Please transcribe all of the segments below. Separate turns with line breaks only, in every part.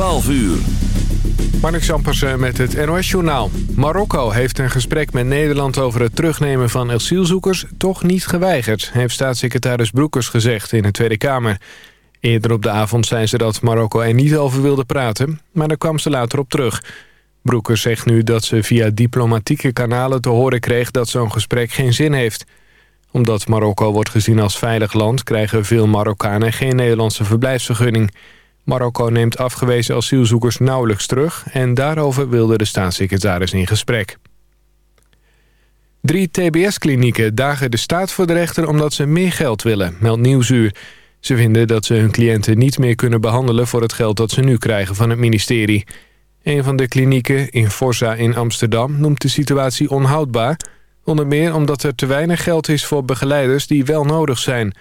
12 uur.
Zampersen met het NOS-journaal. Marokko heeft een gesprek met Nederland over het terugnemen van asielzoekers... toch niet geweigerd, heeft staatssecretaris Broekers gezegd in de Tweede Kamer. Eerder op de avond zei ze dat Marokko er niet over wilde praten... maar daar kwam ze later op terug. Broekers zegt nu dat ze via diplomatieke kanalen te horen kreeg... dat zo'n gesprek geen zin heeft. Omdat Marokko wordt gezien als veilig land... krijgen veel Marokkanen geen Nederlandse verblijfsvergunning... Marokko neemt afgewezen asielzoekers nauwelijks terug... en daarover wilde de staatssecretaris in gesprek. Drie TBS-klinieken dagen de staat voor de rechter omdat ze meer geld willen, meldt Nieuwsuur. Ze vinden dat ze hun cliënten niet meer kunnen behandelen voor het geld dat ze nu krijgen van het ministerie. Een van de klinieken in Forza in Amsterdam noemt de situatie onhoudbaar... onder meer omdat er te weinig geld is voor begeleiders die wel nodig zijn...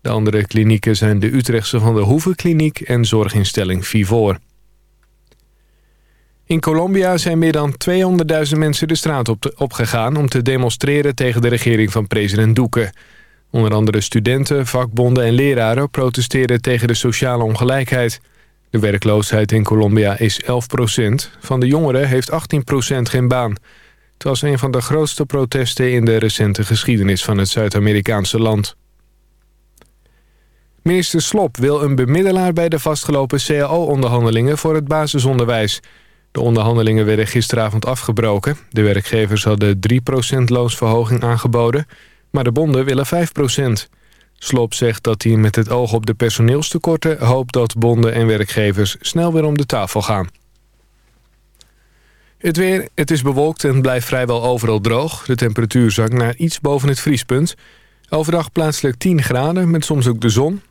De andere klinieken zijn de Utrechtse Van de Hoevenkliniek en zorginstelling Vivor. In Colombia zijn meer dan 200.000 mensen de straat op opgegaan... om te demonstreren tegen de regering van president Duque. Onder andere studenten, vakbonden en leraren protesteren tegen de sociale ongelijkheid. De werkloosheid in Colombia is 11% Van de jongeren heeft 18% geen baan. Het was een van de grootste protesten in de recente geschiedenis van het Zuid-Amerikaanse land. Minister Slop wil een bemiddelaar bij de vastgelopen CAO-onderhandelingen voor het basisonderwijs. De onderhandelingen werden gisteravond afgebroken. De werkgevers hadden 3% loonsverhoging aangeboden, maar de bonden willen 5%. Slop zegt dat hij met het oog op de personeelstekorten hoopt dat bonden en werkgevers snel weer om de tafel gaan. Het weer, het is bewolkt en blijft vrijwel overal droog. De temperatuur zakt naar iets boven het vriespunt. Overdag plaatselijk 10 graden met soms ook de zon.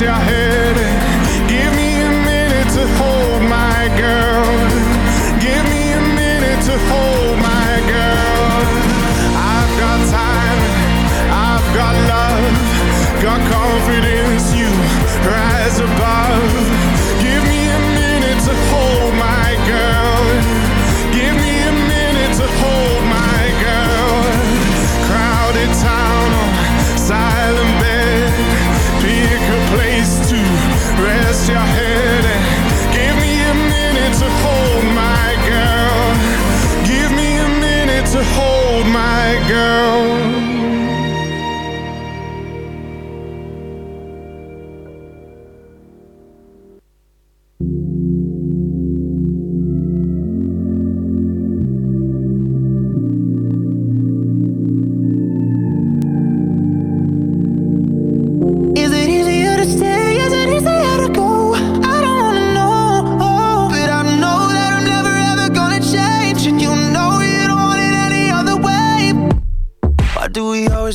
Rest your girl.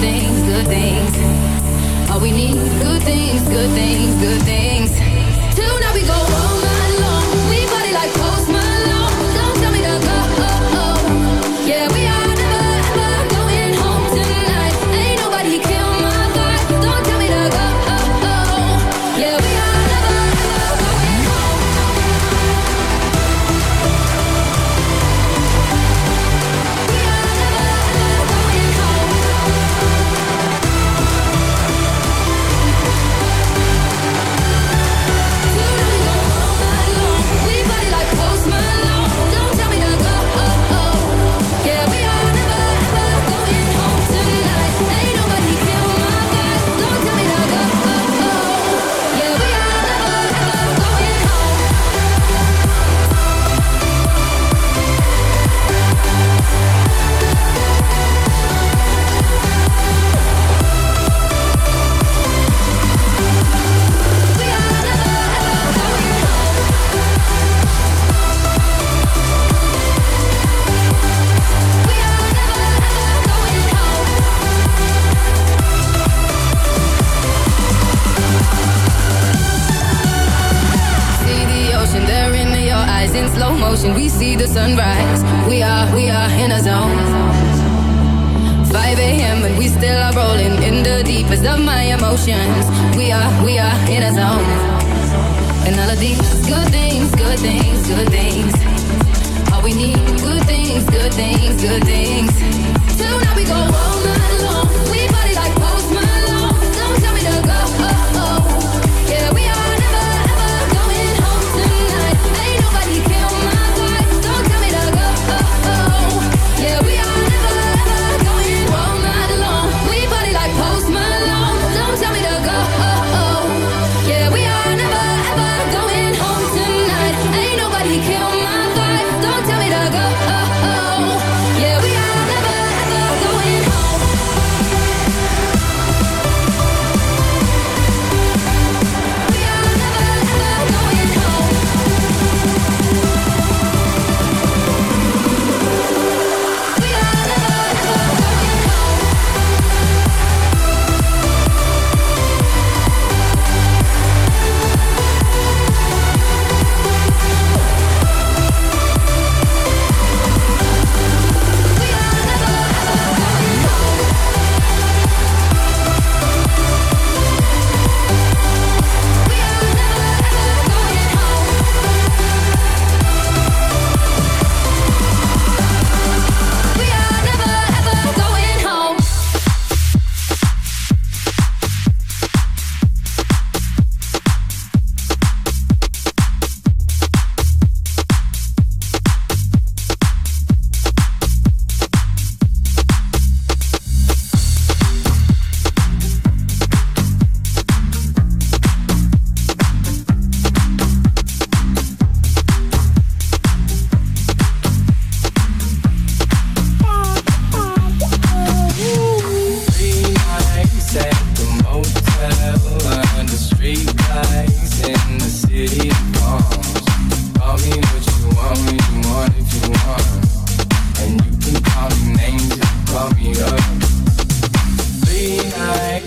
things,
good things. All we need, good things, good things, good things.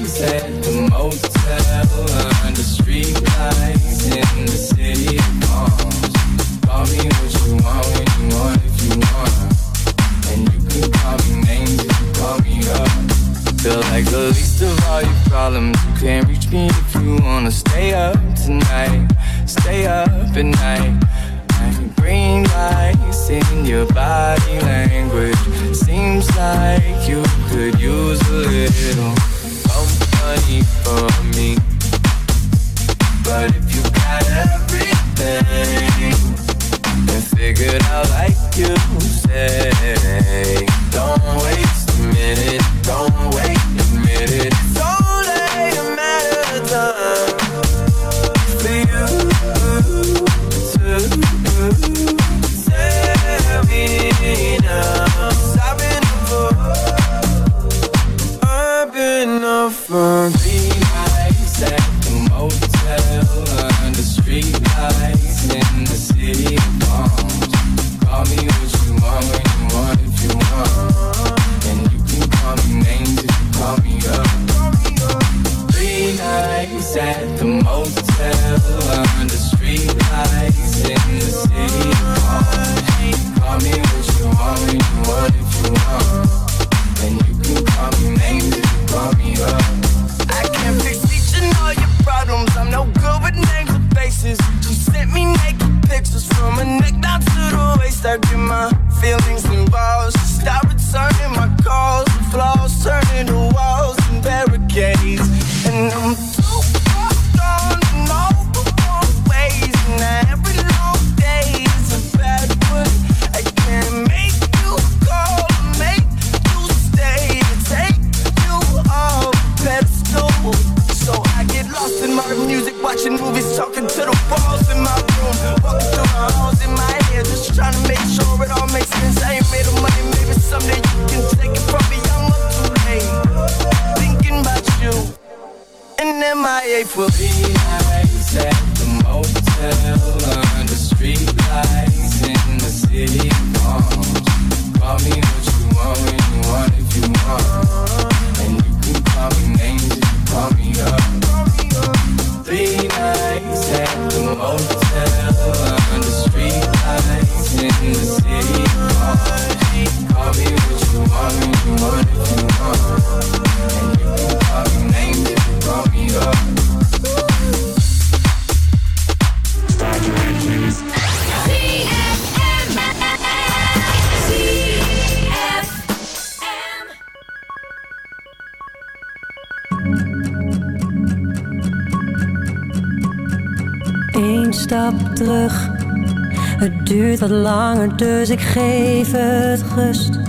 sunset,
motel under street in the city of. Call me what you want if you want. And you can call me names call me up. Feel like the least of all your problems. You can't reach me if you wanna stay up tonight. Stay up at night. Green lights in your body language. Seems like you could use a little money for me. But if you got everything and figured out like you say, don't waste a minute. Don't
wat langer, dus ik geef het rust.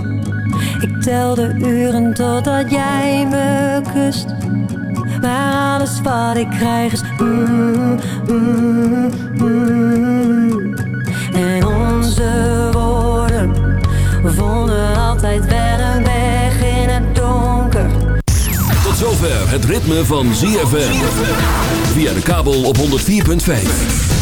Ik tel de uren totdat jij me kust. Maar alles wat ik krijg is. Mm, mm, mm. En onze woorden vonden altijd wel een weg in het donker.
Tot zover het ritme van ZFM. Via de kabel op 104.5.